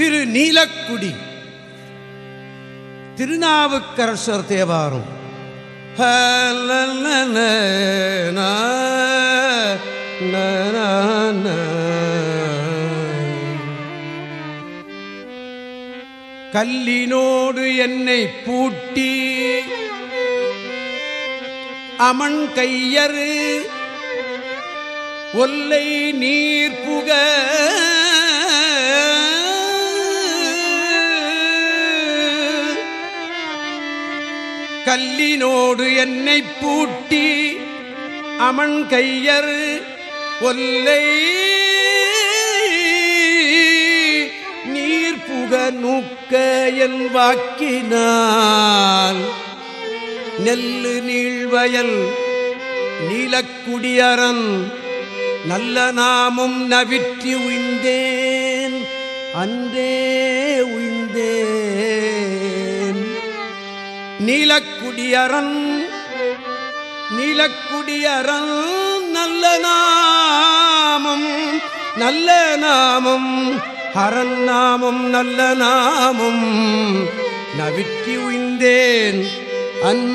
திரு நீலக்குடி திருநாவுக்கரசர் தேவாரம். கல்லினோடு என்னை பூட்டி அமன் கையறு ஒல்லை நீர் புகழ் கல்லினோடு என்னை பூட்டி அமன் கையர் ஒல்லை. நீர் புக நூக்க என் வாக்கினால். நெல்லு நீழ்வயல் நீலக்குடியரன். நல்ல நாமும் நவிற்றி உய்ந்தேன். அன்றே உய்ந்தேன். நீலக்குடியரன் நீலக்குடியரன் நல்ல நாமம் நல்ல நாமம் ஹரன் நாமம் நல்ல நாமம். நவிற்றி உய்ந்தேன் அன்